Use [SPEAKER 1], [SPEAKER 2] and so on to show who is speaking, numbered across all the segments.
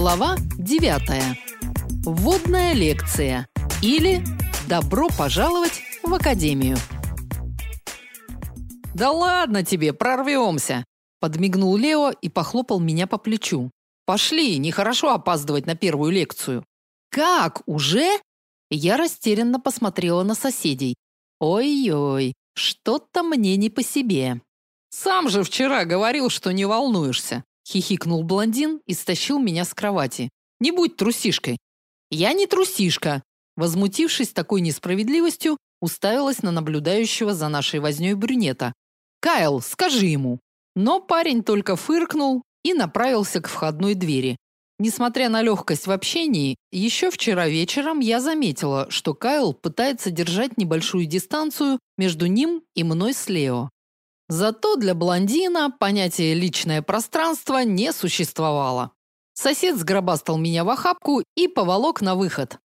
[SPEAKER 1] Глава 9. Вводная лекция или Добро пожаловать в академию. Да ладно тебе, прорвемся!» подмигнул Лео и похлопал меня по плечу. Пошли, нехорошо опаздывать на первую лекцию. Как, уже? Я растерянно посмотрела на соседей. Ой-ой, что-то мне не по себе. Сам же вчера говорил, что не волнуешься, хихикнул блондин и стащил меня с кровати. Не будь трусишкой. Я не трусишка, возмутившись такой несправедливостью, уставилась на наблюдающего за нашей вознёй брюнета. Кайл, скажи ему. Но парень только фыркнул и направился к входной двери. Несмотря на легкость в общении, еще вчера вечером я заметила, что Кайл пытается держать небольшую дистанцию между ним и мной с Лео. Зато для блондина понятие личное пространство не существовало. Сосед сгробастал меня в охапку и поволок на выход.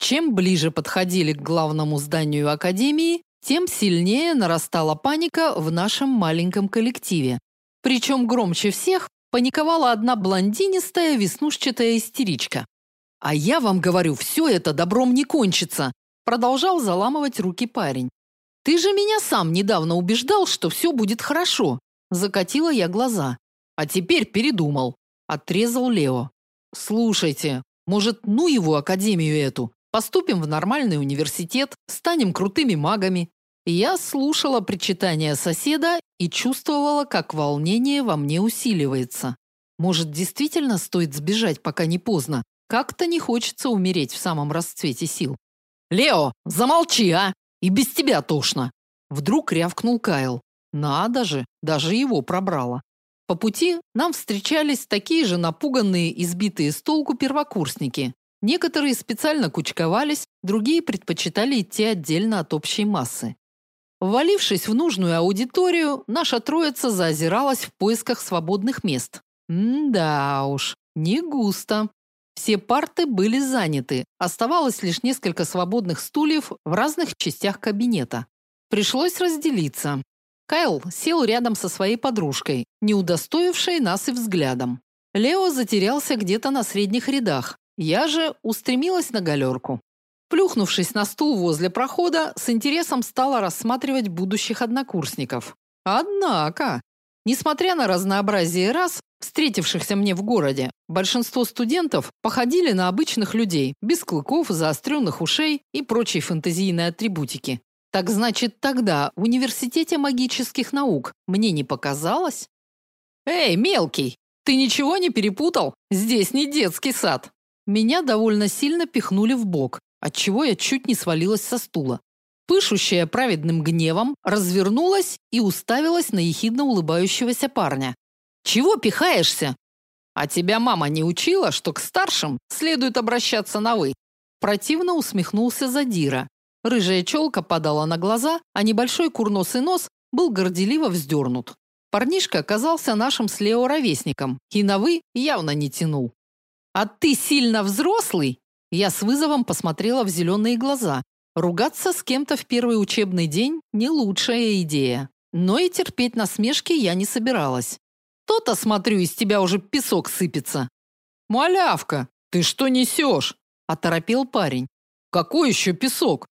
[SPEAKER 1] Чем ближе подходили к главному зданию академии, тем сильнее нарастала паника в нашем маленьком коллективе. Причем громче всех паниковала одна блондинистая веснушчатая истеричка. А я вам говорю, все это добром не кончится, продолжал заламывать руки парень. Ты же меня сам недавно убеждал, что все будет хорошо. Закатила я глаза. А теперь передумал, отрезал Лео. Слушайте, может, ну его академию эту, поступим в нормальный университет, станем крутыми магами. Я слушала причитания соседа и чувствовала, как волнение во мне усиливается. Может, действительно стоит сбежать, пока не поздно? Как-то не хочется умереть в самом расцвете сил. Лео, замолчи, а? И без тебя тошно. Вдруг рявкнул Кайл. Надо же, даже его пробрало. По пути нам встречались такие же напуганные, избитые с толку первокурсники. Некоторые специально кучковались, другие предпочитали идти отдельно от общей массы. Ввалившись в нужную аудиторию, наша троица заозиралась в поисках свободных мест. М-да уж, не густо. Все парты были заняты, оставалось лишь несколько свободных стульев в разных частях кабинета. Пришлось разделиться. Кайл сел рядом со своей подружкой, не удостоившей нас и взглядом. Лео затерялся где-то на средних рядах. Я же устремилась на галерку. Плюхнувшись на стул возле прохода, с интересом стала рассматривать будущих однокурсников. Однако, несмотря на разнообразие рас, встретившихся мне в городе, большинство студентов походили на обычных людей, без клыков, заостренных ушей и прочей фэнтезийной атрибутики. Так значит, тогда в университете магических наук мне не показалось? Эй, мелкий, ты ничего не перепутал? Здесь не детский сад. Меня довольно сильно пихнули в бок, отчего я чуть не свалилась со стула. Пышущая праведным гневом, развернулась и уставилась на ехидно улыбающегося парня. Чего пихаешься? А тебя мама не учила, что к старшим следует обращаться на вы? Противно усмехнулся Задира. Рыжая челка падала на глаза, а небольшой курносый нос был горделиво вздернут. Парнишка оказался нашим с Лео ровесником и на вы явно не тянул. А ты сильно взрослый я с вызовом посмотрела в зеленые глаза. Ругаться с кем-то в первый учебный день не лучшая идея. Но и терпеть насмешки я не собиралась. То-то, смотрю, из тебя уже песок сыпется. Малявка, ты что несешь? оторопел парень. Какой еще песок?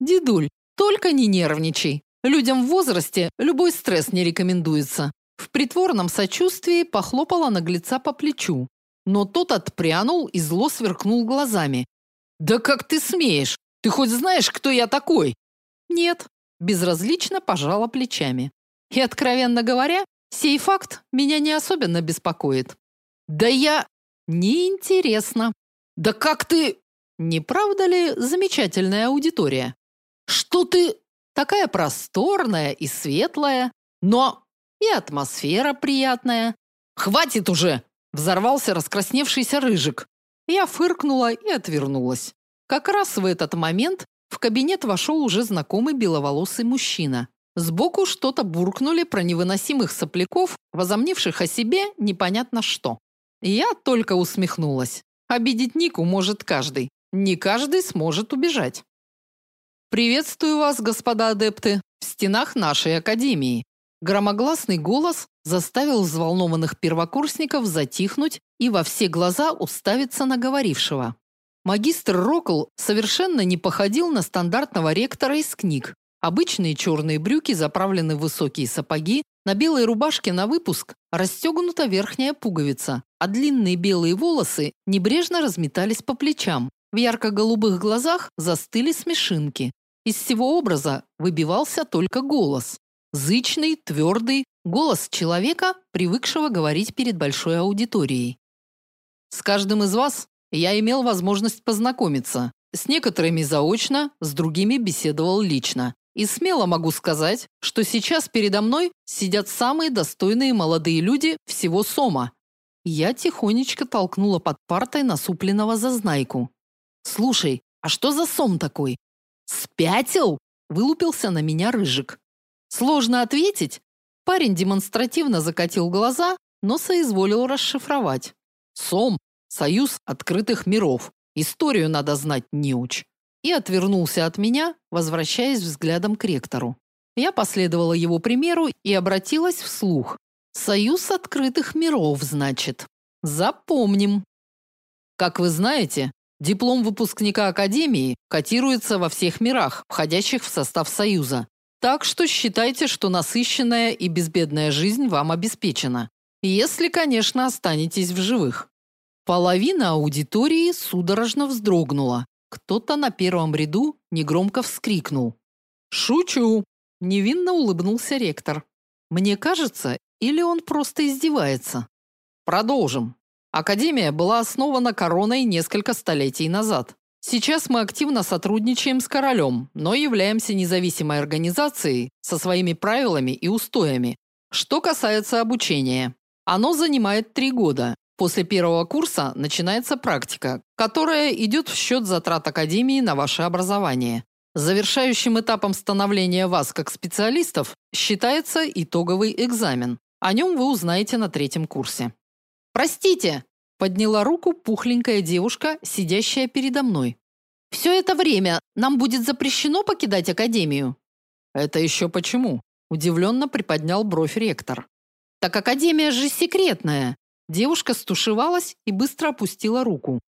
[SPEAKER 1] Дедуль, только не нервничай. Людям в возрасте любой стресс не рекомендуется. В притворном сочувствии похлопала наглеца по плечу. Но тот отпрянул и зло сверкнул глазами. Да как ты смеешь? Ты хоть знаешь, кто я такой? Нет, безразлично пожала плечами. И откровенно говоря, сей факт меня не особенно беспокоит. Да я неинтересно. Да как ты Не правда ли замечательная аудитория? Что ты такая просторная и светлая, но и атмосфера приятная. Хватит уже, Взорвался раскрасневшийся рыжик. Я фыркнула и отвернулась. Как раз в этот момент в кабинет вошел уже знакомый беловолосый мужчина. Сбоку что-то буркнули про невыносимых сопляков, возомнивших о себе непонятно что. Я только усмехнулась. Обидеть Нику может каждый. Не каждый сможет убежать. Приветствую вас, господа адепты, в стенах нашей академии. Громогласный голос заставил взволнованных первокурсников затихнуть и во все глаза уставиться на говорившего. Магистр Рокл совершенно не походил на стандартного ректора из книг. Обычные черные брюки заправлены в высокие сапоги, на белой рубашке на выпуск расстегнута верхняя пуговица, а длинные белые волосы небрежно разметались по плечам. В ярко-голубых глазах застыли смешинки. Из всего образа выбивался только голос. Зычный, твердый, голос человека, привыкшего говорить перед большой аудиторией. С каждым из вас я имел возможность познакомиться. С некоторыми заочно, с другими беседовал лично. И смело могу сказать, что сейчас передо мной сидят самые достойные молодые люди всего Сома. Я тихонечко толкнула под партой насупленного зазнайку. Слушай, а что за Сом такой? Спятил? Вылупился на меня рыжик. Сложно ответить. Парень демонстративно закатил глаза, но соизволил расшифровать. Сом Союз открытых миров. Историю надо знать, неуч. И отвернулся от меня, возвращаясь взглядом к ректору. Я последовала его примеру и обратилась вслух. Союз открытых миров, значит. Запомним. Как вы знаете, диплом выпускника академии котируется во всех мирах, входящих в состав союза. Так что считайте, что насыщенная и безбедная жизнь вам обеспечена. Если, конечно, останетесь в живых. Половина аудитории судорожно вздрогнула. Кто-то на первом ряду негромко вскрикнул. "Шучу", невинно улыбнулся ректор. Мне кажется, или он просто издевается. Продолжим. Академия была основана короной несколько столетий назад. Сейчас мы активно сотрудничаем с королем, но являемся независимой организацией со своими правилами и устоями. Что касается обучения, оно занимает три года, После первого курса начинается практика, которая идет в счет затрат академии на ваше образование. Завершающим этапом становления вас как специалистов считается итоговый экзамен. О нем вы узнаете на третьем курсе. Простите, подняла руку пухленькая девушка, сидящая передо мной. Все это время нам будет запрещено покидать академию. Это еще почему? удивленно приподнял бровь ректор. Так академия же секретная. Девушка стушевалась и быстро опустила руку.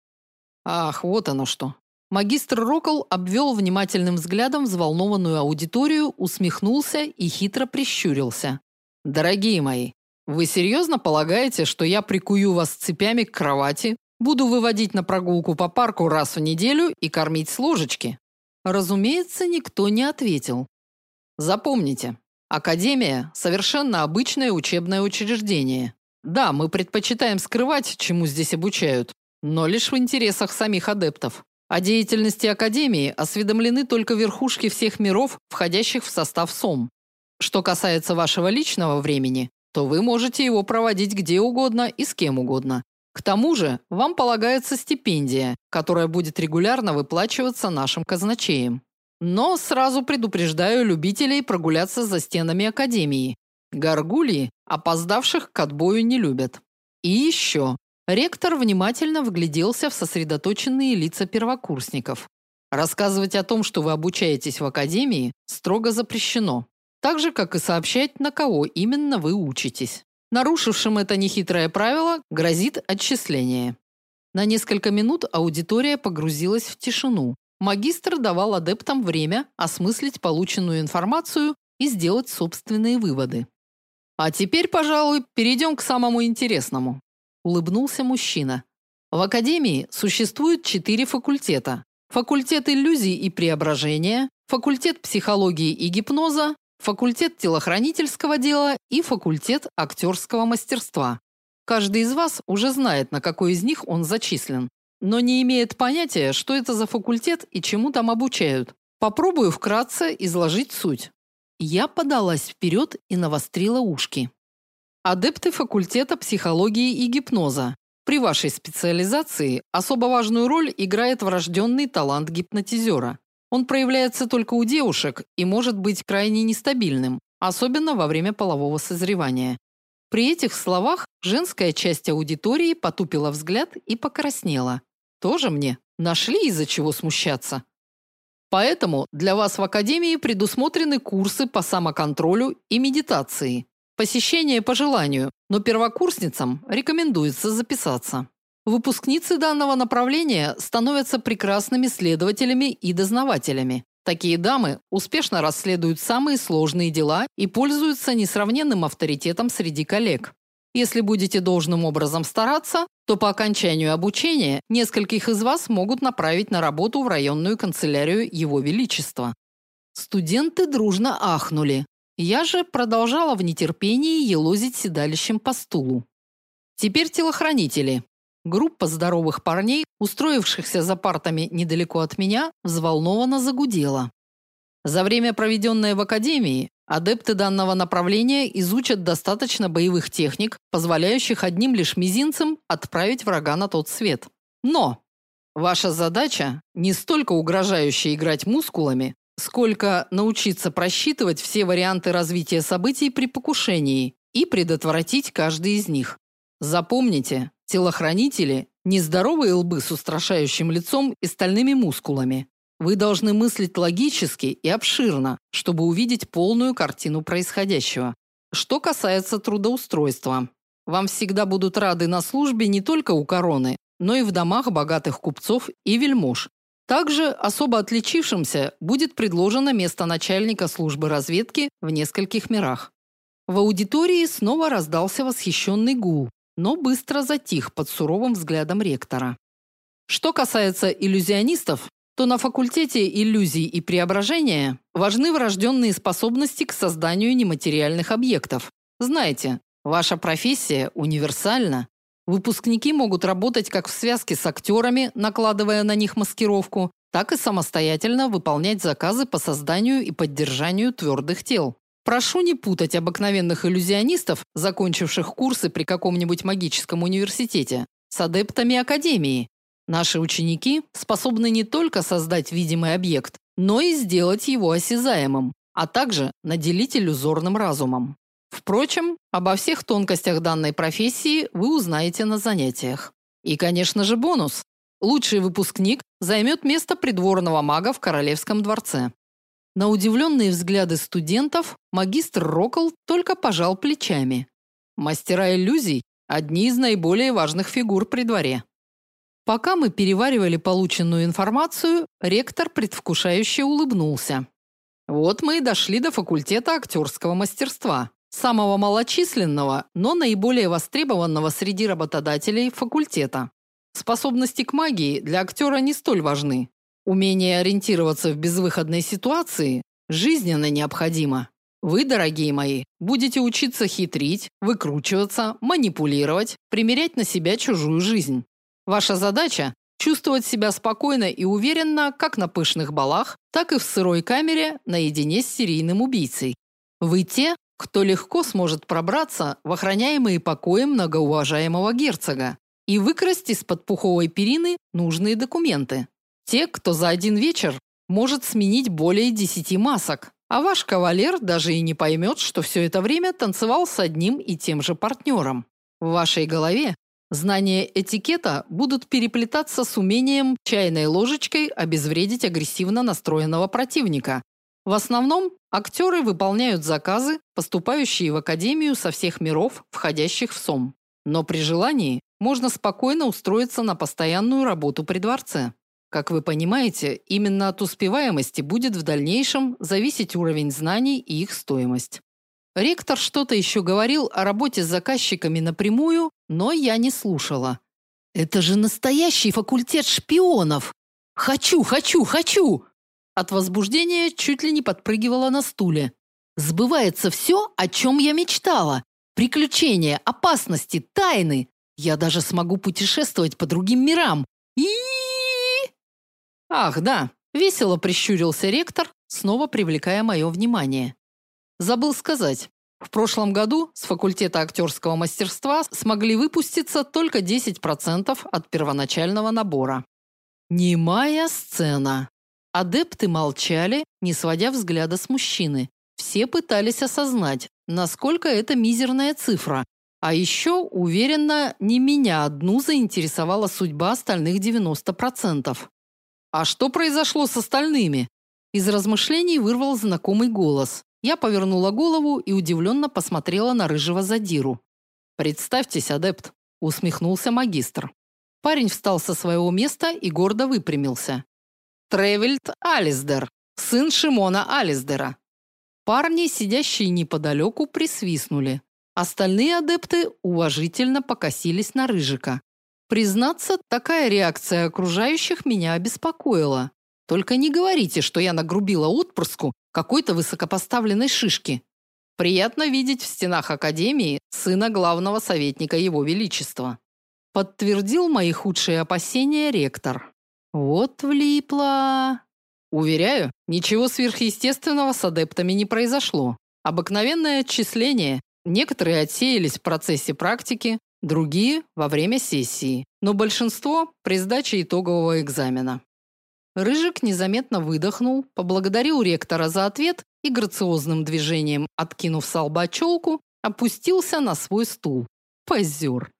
[SPEAKER 1] Ах, вот оно что. Магистр Рокл обвел внимательным взглядом взволнованную аудиторию, усмехнулся и хитро прищурился. Дорогие мои, вы серьезно полагаете, что я прикую вас цепями к кровати, буду выводить на прогулку по парку раз в неделю и кормить с ложечки? Разумеется, никто не ответил. Запомните, академия совершенно обычное учебное учреждение. Да, мы предпочитаем скрывать, чему здесь обучают, но лишь в интересах самих адептов. О деятельности академии осведомлены только верхушки всех миров, входящих в состав СОМ. Что касается вашего личного времени, то вы можете его проводить где угодно и с кем угодно. К тому же, вам полагается стипендия, которая будет регулярно выплачиваться нашим казначеем. Но сразу предупреждаю любителей прогуляться за стенами академии. Горгульи опоздавших к отбою не любят. И еще. Ректор внимательно вгляделся в сосредоточенные лица первокурсников. Рассказывать о том, что вы обучаетесь в академии, строго запрещено. Так же, как и сообщать, на кого именно вы учитесь. Нарушившим это нехитрое правило грозит отчисление. На несколько минут аудитория погрузилась в тишину. Магистр давал адептам время осмыслить полученную информацию и сделать собственные выводы. А теперь, пожалуй, перейдем к самому интересному, улыбнулся мужчина. В академии существует четыре факультета: факультет иллюзий и преображения, факультет психологии и гипноза, факультет телохранительского дела и факультет актерского мастерства. Каждый из вас уже знает, на какой из них он зачислен, но не имеет понятия, что это за факультет и чему там обучают. Попробую вкратце изложить суть. Я подалась вперед и навострила ушки. Адепты факультета психологии и гипноза. При вашей специализации особо важную роль играет врожденный талант гипнотизера. Он проявляется только у девушек и может быть крайне нестабильным, особенно во время полового созревания. При этих словах женская часть аудитории потупила взгляд и покраснела. Тоже мне нашли из-за чего смущаться. Поэтому для вас в академии предусмотрены курсы по самоконтролю и медитации. Посещение по желанию, но первокурсницам рекомендуется записаться. Выпускницы данного направления становятся прекрасными следователями и дознавателями. Такие дамы успешно расследуют самые сложные дела и пользуются несравненным авторитетом среди коллег. Если будете должным образом стараться, то по окончанию обучения нескольких из вас могут направить на работу в районную канцелярию Его Величества. Студенты дружно ахнули. Я же продолжала в нетерпении елозить седалищем по стулу. Теперь телохранители. Группа здоровых парней, устроившихся за партами недалеко от меня, взволнованно загудела. За время, проведенное в академии, адепты данного направления изучат достаточно боевых техник, позволяющих одним лишь мизинцем отправить врага на тот свет. Но ваша задача не столько угрожающе играть мускулами, сколько научиться просчитывать все варианты развития событий при покушении и предотвратить каждый из них. Запомните, телохранители нездоровые лбы с устрашающим лицом и стальными мускулами. Вы должны мыслить логически и обширно, чтобы увидеть полную картину происходящего. Что касается трудоустройства, вам всегда будут рады на службе не только у короны, но и в домах богатых купцов и вельмож. Также особо отличившимся будет предложено место начальника службы разведки в нескольких мирах. В аудитории снова раздался восхищенный гул, но быстро затих под суровым взглядом ректора. Что касается иллюзионистов, то на факультете иллюзий и преображения важны врожденные способности к созданию нематериальных объектов. Знаете, ваша профессия универсальна. Выпускники могут работать как в связке с актерами, накладывая на них маскировку, так и самостоятельно выполнять заказы по созданию и поддержанию твердых тел. Прошу не путать обыкновенных иллюзионистов, закончивших курсы при каком-нибудь магическом университете, с адептами академии. Наши ученики способны не только создать видимый объект, но и сделать его осязаемым, а также наделить иллюзорным разумом. Впрочем, обо всех тонкостях данной профессии вы узнаете на занятиях. И, конечно же, бонус. Лучший выпускник займет место придворного мага в королевском дворце. На удивленные взгляды студентов магистр Рокл только пожал плечами. Мастера иллюзий одни из наиболее важных фигур при дворе. Пока мы переваривали полученную информацию, ректор предвкушающе улыбнулся. Вот мы и дошли до факультета актерского мастерства, самого малочисленного, но наиболее востребованного среди работодателей факультета. Способности к магии для актера не столь важны, Умение ориентироваться в безвыходной ситуации жизненно необходимо. Вы, дорогие мои, будете учиться хитрить, выкручиваться, манипулировать, примерять на себя чужую жизнь. Ваша задача чувствовать себя спокойно и уверенно как на пышных балах, так и в сырой камере наедине с серийным убийцей. Вы те, кто легко сможет пробраться в охраняемые покои многоуважаемого герцога и выкрасть из-под пуховой перины нужные документы. Те, кто за один вечер может сменить более десяти масок, а ваш кавалер даже и не поймет, что все это время танцевал с одним и тем же партнером. В вашей голове знания этикета будут переплетаться с умением чайной ложечкой обезвредить агрессивно настроенного противника. В основном актеры выполняют заказы, поступающие в академию со всех миров, входящих в СОМ. Но при желании можно спокойно устроиться на постоянную работу при дворце. Как вы понимаете, именно от успеваемости будет в дальнейшем зависеть уровень знаний и их стоимость. Ректор что-то еще говорил о работе с заказчиками напрямую, но я не слушала. Это же настоящий факультет шпионов. Хочу, хочу, хочу. От возбуждения чуть ли не подпрыгивала на стуле. Сбывается все, о чем я мечтала. Приключения, опасности, тайны. Я даже смогу путешествовать по другим мирам. И Ах, да, весело прищурился ректор, снова привлекая мое внимание. Забыл сказать. В прошлом году с факультета актерского мастерства смогли выпуститься только 10% от первоначального набора. Немая сцена. Адепты молчали, не сводя взгляда с мужчины. Все пытались осознать, насколько это мизерная цифра. А еще, уверенно, не меня одну заинтересовала судьба остальных 90%. А что произошло с остальными? Из размышлений вырвал знакомый голос. Я повернула голову и удивленно посмотрела на рыжего задиру. Представьтесь, адепт, усмехнулся магистр. Парень встал со своего места и гордо выпрямился. Тревельд Алисдер, сын Шимона Алисдера. Парни, сидящие неподалеку, присвистнули. Остальные адепты уважительно покосились на Рыжика. Признаться, такая реакция окружающих меня обеспокоила. Только не говорите, что я нагрубила отпрыску какой-то высокопоставленной шишки. Приятно видеть в стенах академии сына главного советника его величества. Подтвердил мои худшие опасения ректор. Вот влипла. Уверяю, ничего сверхъестественного с адептами не произошло. Обыкновенное отчисление. Некоторые отсеялись в процессе практики, другие во время сессии, но большинство при сдаче итогового экзамена. Рыжик незаметно выдохнул, поблагодарил ректора за ответ и грациозным движением, откинув с лба челку, опустился на свой стул. Позер.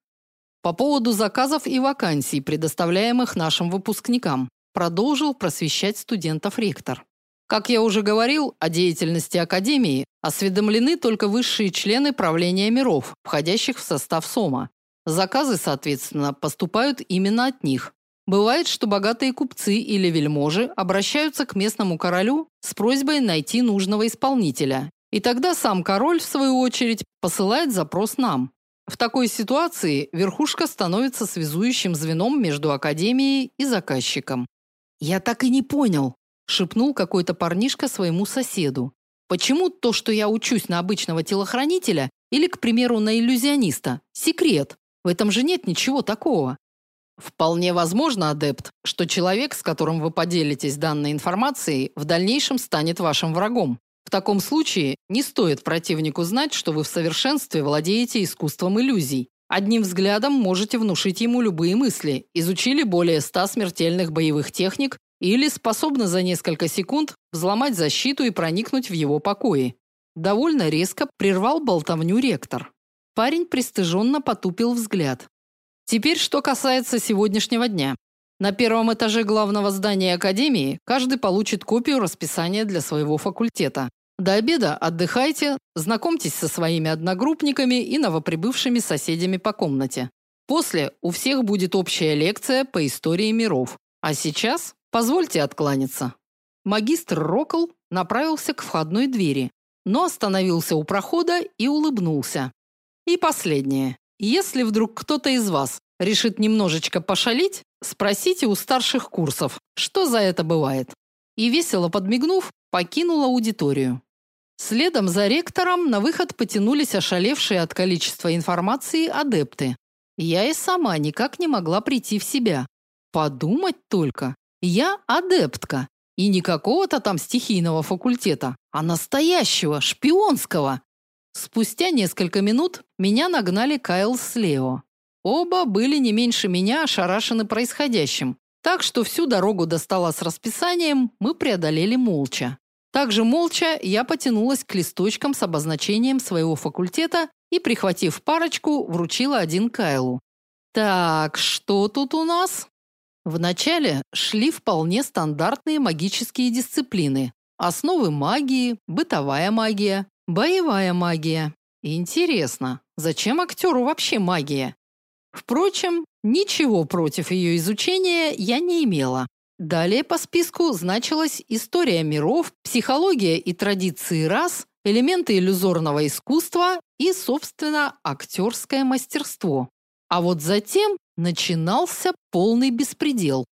[SPEAKER 1] По поводу заказов и вакансий, предоставляемых нашим выпускникам, продолжил просвещать студентов ректор. Как я уже говорил, о деятельности академии осведомлены только высшие члены правления миров, входящих в состав СОМа. Заказы, соответственно, поступают именно от них. Бывает, что богатые купцы или вельможи обращаются к местному королю с просьбой найти нужного исполнителя. И тогда сам король в свою очередь посылает запрос нам. В такой ситуации верхушка становится связующим звеном между академией и заказчиком. Я так и не понял, шепнул какой-то парнишка своему соседу. Почему то, что я учусь на обычного телохранителя или, к примеру, на иллюзиониста, секрет? В этом же нет ничего такого. Вполне возможно, адепт, что человек, с которым вы поделитесь данной информацией, в дальнейшем станет вашим врагом. В таком случае не стоит противнику знать, что вы в совершенстве владеете искусством иллюзий. Одним взглядом можете внушить ему любые мысли. Изучили более ста смертельных боевых техник или способны за несколько секунд взломать защиту и проникнуть в его покои. Довольно резко прервал болтовню ректор. Парень пристыженно потупил взгляд. Теперь, что касается сегодняшнего дня. На первом этаже главного здания академии каждый получит копию расписания для своего факультета. До обеда отдыхайте, знакомьтесь со своими одногруппниками и новоприбывшими соседями по комнате. После у всех будет общая лекция по истории миров. А сейчас позвольте откланяться. Магистр Рокл направился к входной двери, но остановился у прохода и улыбнулся. И последнее. Если вдруг кто-то из вас решит немножечко пошалить, спросите у старших курсов, что за это бывает. И весело подмигнув, покинула аудиторию. Следом за ректором на выход потянулись ошалевшие от количества информации адепты. Я и сама никак не могла прийти в себя. Подумать только, я адептка, и не какого-то там стихийного факультета, а настоящего, шпионского. Спустя несколько минут меня нагнали Кайл с Лео. Оба были не меньше меня ошарашены происходящим, так что всю дорогу до стола с расписанием мы преодолели молча. Также молча я потянулась к листочкам с обозначением своего факультета и, прихватив парочку, вручила один Кайлу. Так, что тут у нас? Вначале шли вполне стандартные магические дисциплины: основы магии, бытовая магия, Боевая магия. Интересно, зачем актеру вообще магия? Впрочем, ничего против ее изучения я не имела. Далее по списку значилась история миров, психология и традиции рас, элементы иллюзорного искусства и, собственно, актерское мастерство. А вот затем начинался полный беспредел.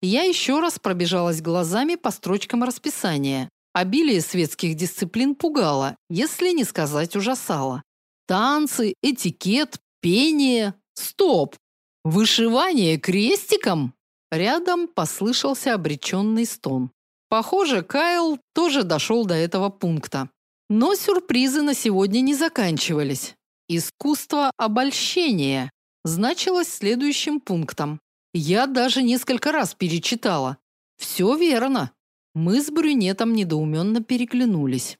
[SPEAKER 1] Я еще раз пробежалась глазами по строчкам расписания. Обилие светских дисциплин пугало, если не сказать ужасало. Танцы, этикет, пение. Стоп! Вышивание крестиком? Рядом послышался обреченный стон. Похоже, Кайл тоже дошел до этого пункта. Но сюрпризы на сегодня не заканчивались. Искусство обольщения значилось следующим пунктом. Я даже несколько раз перечитала. Все верно. Мы с брюнетом недоуменно переглянулись.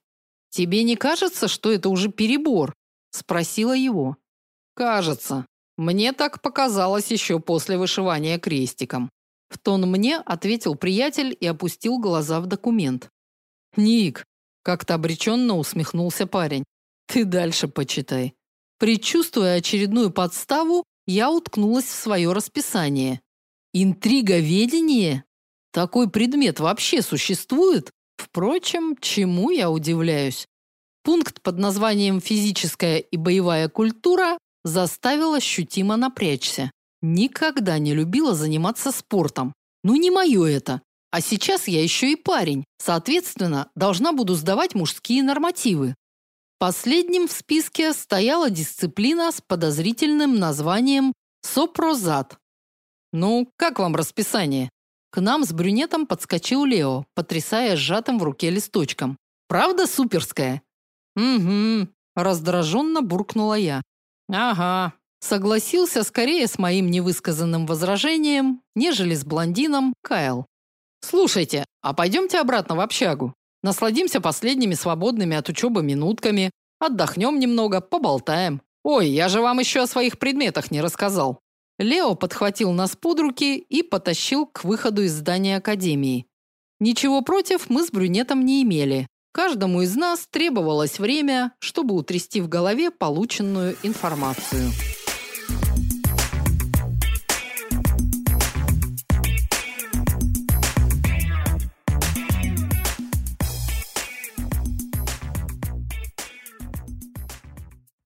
[SPEAKER 1] Тебе не кажется, что это уже перебор? спросила его. Кажется. Мне так показалось еще после вышивания крестиком. В тон мне ответил приятель и опустил глаза в документ. Ник, как-то обреченно усмехнулся парень. Ты дальше почитай. Предчувствуя очередную подставу, я уткнулась в свое расписание. Интриговедение? Такой предмет вообще существует? Впрочем, чему я удивляюсь? Пункт под названием «Физическая и боевая культура» заставил ощутимо напрячься. Никогда не любила заниматься спортом. Ну не мое это. А сейчас я еще и парень. Соответственно, должна буду сдавать мужские нормативы. Последним в списке стояла дисциплина с подозрительным названием сопрозат. Ну, как вам расписание? К нам с брюнетом подскочил Лео, потрясая сжатым в руке листочком. Правда суперская? Угу, раздраженно буркнула я. Ага, согласился скорее с моим невысказанным возражением, нежели с блондином Кайл. Слушайте, а пойдемте обратно в общагу. Насладимся последними свободными от учебы минутками, отдохнем немного, поболтаем. Ой, я же вам еще о своих предметах не рассказал. Лео подхватил нас под руки и потащил к выходу из здания академии. Ничего против мы с брюнетом не имели. Каждому из нас требовалось время, чтобы утрясти в голове полученную информацию.